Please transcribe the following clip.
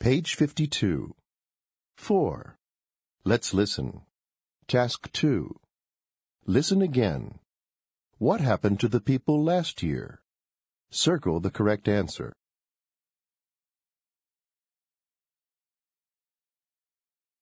Page 52. 4. Let's listen. Task 2. Listen again. What happened to the people last year? Circle the correct answer.